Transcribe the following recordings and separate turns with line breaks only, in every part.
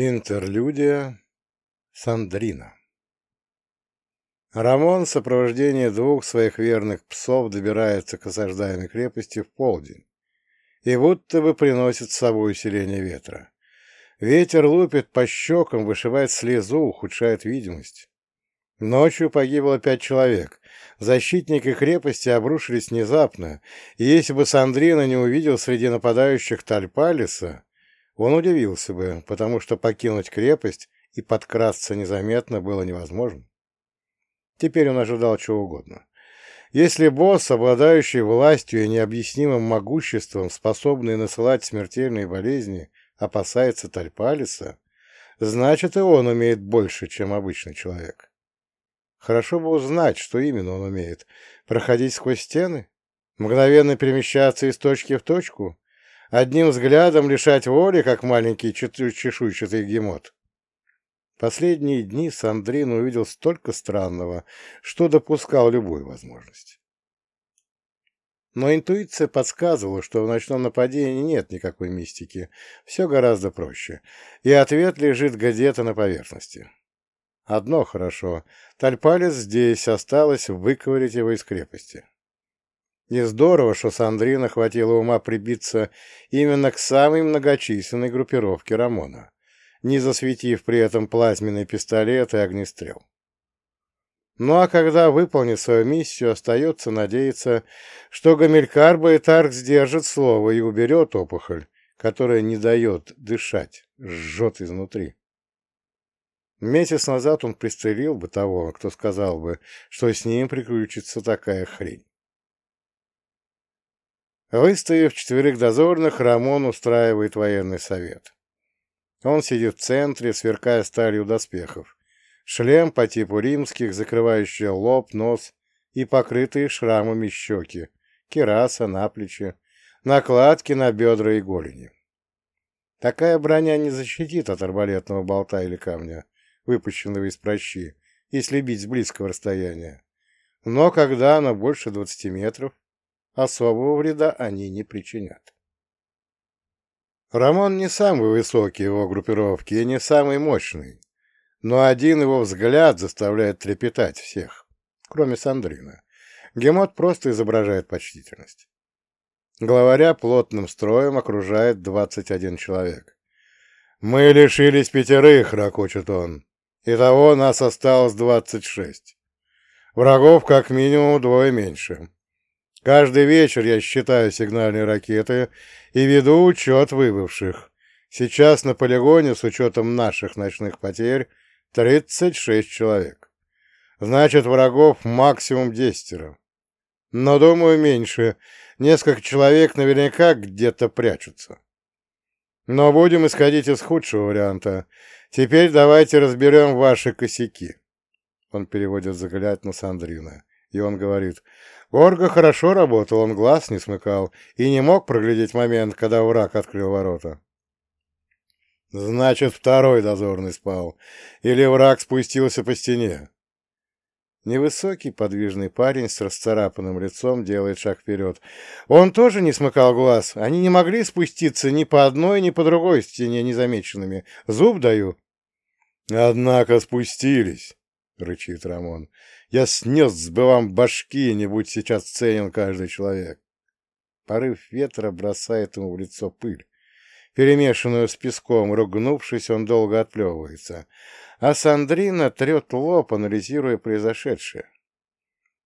Интерлюдия Сандрина Рамон в сопровождении двух своих верных псов добирается к осаждаемой крепости в полдень и будто бы приносит с собой усиление ветра. Ветер лупит по щекам, вышивает слезу, ухудшает видимость. Ночью погибло пять человек. Защитники крепости обрушились внезапно, и если бы Сандрина не увидел среди нападающих Тальпалиса, он удивился бы, потому что покинуть крепость и подкрасться незаметно было невозможно. Теперь он ожидал чего угодно. Если босс, обладающий властью и необъяснимым могуществом, способный насылать смертельные болезни, опасается Тальпалиса, значит и он умеет больше, чем обычный человек. Хорошо бы узнать, что именно он умеет. Проходить сквозь стены? Мгновенно перемещаться из точки в точку? Одним взглядом лишать воли, как маленький чешуйчатый гемот. Последние дни Сандрин увидел столько странного, что допускал любую возможность. Но интуиция подсказывала, что в ночном нападении нет никакой мистики, все гораздо проще, и ответ лежит где-то на поверхности. Одно хорошо, Тальпалец здесь осталось выковырить его из крепости. И здорово, что Сандрина хватило ума прибиться именно к самой многочисленной группировке Рамона, не засветив при этом плазменный пистолет и огнестрел. Ну а когда выполнит свою миссию, остается надеяться, что Гамилькар Байтарк сдержит слово и уберет опухоль, которая не дает дышать, жжет изнутри. Месяц назад он пристрелил бы того, кто сказал бы, что с ним приключится такая хрень. Выставив четверых дозорных, Рамон устраивает военный совет. Он сидит в центре, сверкая сталью доспехов. Шлем по типу римских, закрывающий лоб, нос и покрытые шрамами щеки, кераса на плечи, накладки на бедра и голени. Такая броня не защитит от арбалетного болта или камня, выпущенного из прощи, если бить с близкого расстояния. Но когда она больше двадцати метров, особого вреда они не причинят. Рамон не самый высокий его группировки и не самый мощный, но один его взгляд заставляет трепетать всех, кроме Сандрина. Гемот просто изображает почтительность. Главаря плотным строем окружает 21 человек. «Мы лишились пятерых», — ракочет он. «Итого нас осталось 26. Врагов как минимум вдвое меньше. Каждый вечер я считаю сигнальные ракеты и веду учет выбывших. Сейчас на полигоне, с учетом наших ночных потерь, 36 человек. Значит, врагов максимум десятеро. Но, думаю, меньше. Несколько человек наверняка где-то прячутся. Но будем исходить из худшего варианта. Теперь давайте разберем ваши косяки. Он переводит взгляд на Сандрина, и он говорит, Горго хорошо работал, он глаз не смыкал и не мог проглядеть момент, когда враг открыл ворота. Значит, второй дозорный спал, или враг спустился по стене. Невысокий подвижный парень с расцарапанным лицом делает шаг вперед. Он тоже не смыкал глаз. Они не могли спуститься ни по одной, ни по другой стене незамеченными. Зуб даю. Однако спустились, — рычит Рамон. Я снес бы вам башки, не будь сейчас ценен каждый человек. Порыв ветра бросает ему в лицо пыль. Перемешанную с песком, ругнувшись, он долго отплевывается. А Сандрина трет лоб, анализируя произошедшее.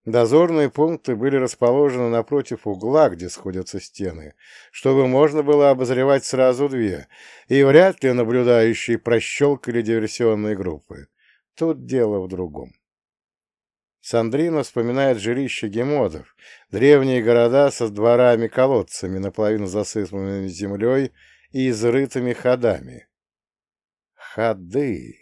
Дозорные пункты были расположены напротив угла, где сходятся стены, чтобы можно было обозревать сразу две, и вряд ли наблюдающие прощелкали диверсионные группы. Тут дело в другом. Сандрина вспоминает жилище гемодов, древние города со дворами-колодцами, наполовину засыпанными землей и изрытыми ходами. Ходы.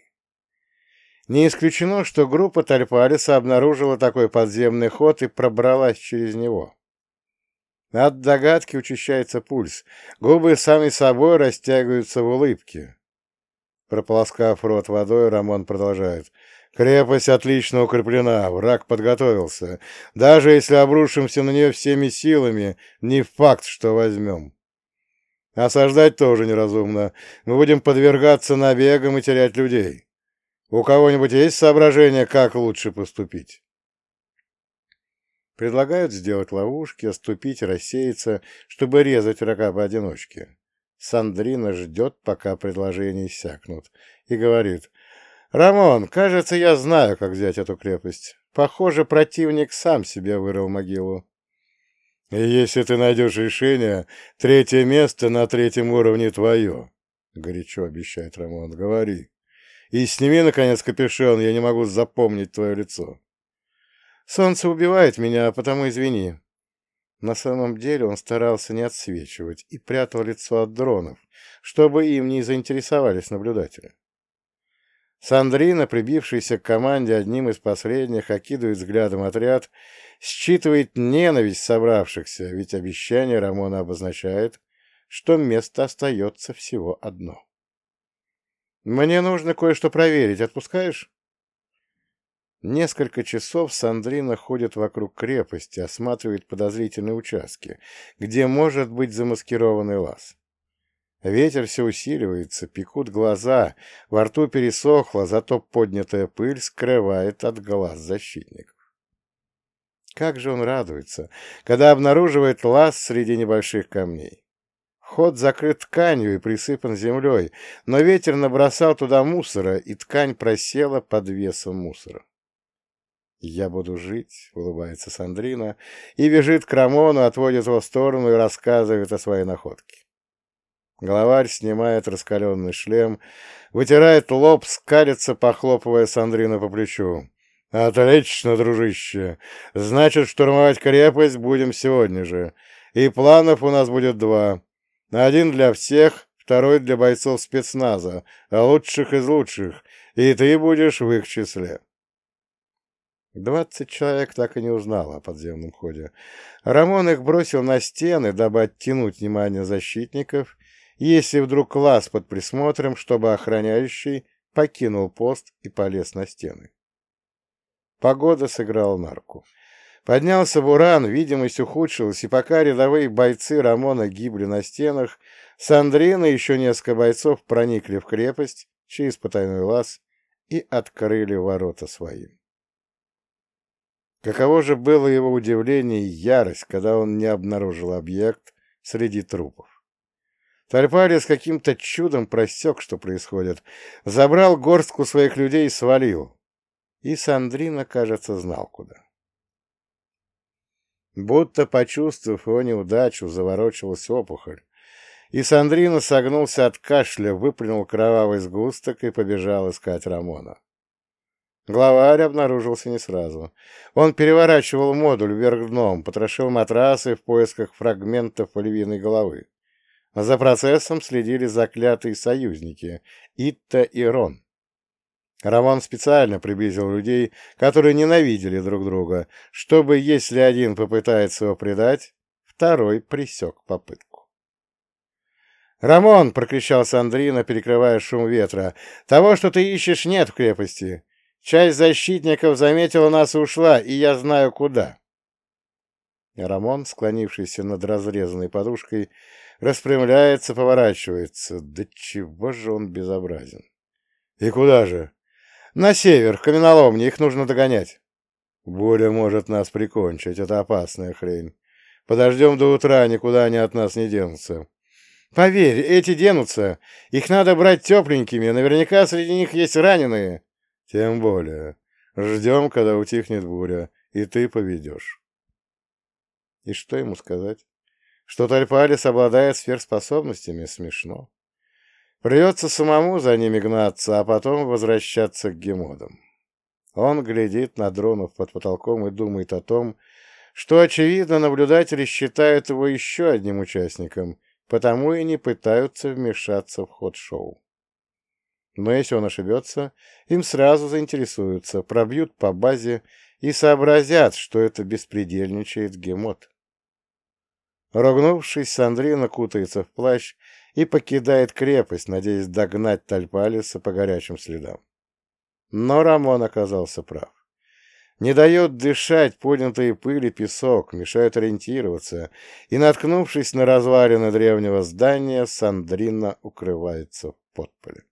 Не исключено, что группа Тальпалиса обнаружила такой подземный ход и пробралась через него. От догадки учащается пульс, губы сами собой растягиваются в улыбке. Прополоскав рот водой, Рамон продолжает. Крепость отлично укреплена, враг подготовился. Даже если обрушимся на нее всеми силами, не факт, что возьмем. Осаждать тоже неразумно. Мы будем подвергаться набегам и терять людей. У кого-нибудь есть соображение, как лучше поступить? Предлагают сделать ловушки, оступить рассеяться, чтобы резать врага поодиночке. Сандрина ждет, пока предложения иссякнут, и говорит, «Рамон, кажется, я знаю, как взять эту крепость. Похоже, противник сам себе вырыл могилу. И если ты найдешь решение, третье место на третьем уровне твое, — горячо обещает Рамон, — говори. И сними, наконец, капюшон, я не могу запомнить твое лицо. Солнце убивает меня, а потому извини. На самом деле он старался не отсвечивать и прятал лицо от дронов, чтобы им не заинтересовались наблюдатели. Сандрина, прибившийся к команде одним из последних, окидывает взглядом отряд, считывает ненависть собравшихся, ведь обещание Рамона обозначает, что место остается всего одно. «Мне нужно кое-что проверить. Отпускаешь?» Несколько часов Сандрина ходит вокруг крепости, осматривает подозрительные участки, где может быть замаскированный лаз. Ветер все усиливается, пекут глаза, во рту пересохло, зато поднятая пыль скрывает от глаз защитников. Как же он радуется, когда обнаруживает лаз среди небольших камней. Ход закрыт тканью и присыпан землей, но ветер набросал туда мусора, и ткань просела под весом мусора. «Я буду жить», — улыбается Сандрина, и бежит к Рамону, отводит его в сторону и рассказывает о своей находке. Главарь снимает раскаленный шлем, вытирает лоб, скалится, похлопывая Сандрина по плечу. «Отлично, дружище! Значит, штурмовать крепость будем сегодня же. И планов у нас будет два. Один для всех, второй для бойцов спецназа, лучших из лучших, и ты будешь в их числе». Двадцать человек так и не узнало о подземном ходе. Рамон их бросил на стены, дабы оттянуть внимание защитников, если вдруг класс под присмотром, чтобы охраняющий покинул пост и полез на стены. Погода сыграла на руку. Поднялся буран, видимость ухудшилась, и пока рядовые бойцы Рамона гибли на стенах, Сандрина и еще несколько бойцов проникли в крепость через потайной лаз и открыли ворота своим. Каково же было его удивление и ярость, когда он не обнаружил объект среди трупов. Тальпарис каким-то чудом просек, что происходит, забрал горстку своих людей и свалил. И Сандрина, кажется, знал куда. Будто почувствовав его неудачу, заворочилась опухоль, и Сандрина согнулся от кашля, выплюнул кровавый сгусток и побежал искать Рамона. Главарь обнаружился не сразу. Он переворачивал модуль вверх дном, потрошил матрасы в поисках фрагментов львиной головы. За процессом следили заклятые союзники Итта и Рон. Роман специально приблизил людей, которые ненавидели друг друга, чтобы, если один попытается его предать, второй присек попытку. «Рамон!» — прокричал Сандрина, перекрывая шум ветра. «Того, что ты ищешь, нет в крепости. Часть защитников заметила нас и ушла, и я знаю куда. Рамон, склонившийся над разрезанной подушкой, распрямляется, поворачивается. Да чего же он безобразен? И куда же? На север, в каменоломне, их нужно догонять. Буря может нас прикончить, это опасная хрень. Подождем до утра, никуда они от нас не денутся. Поверь, эти денутся. Их надо брать тепленькими, наверняка среди них есть раненые. Тем более. Ждем, когда утихнет буря, и ты поведешь. И что ему сказать? Что Тальпалис обладает сверхспособностями? Смешно. Придется самому за ними гнаться, а потом возвращаться к гемодам. Он глядит на дронов под потолком и думает о том, что, очевидно, наблюдатели считают его еще одним участником, потому и не пытаются вмешаться в ход шоу. Но если он ошибется, им сразу заинтересуются, пробьют по базе и сообразят, что это беспредельничает гемот. Рогнувшись, Сандрина кутается в плащ и покидает крепость, надеясь догнать Тальпалиса по горячим следам. Но Рамон оказался прав. Не дает дышать поднятые пыли песок, мешают ориентироваться, и, наткнувшись на развалины древнего здания, Сандрина укрывается в подполе.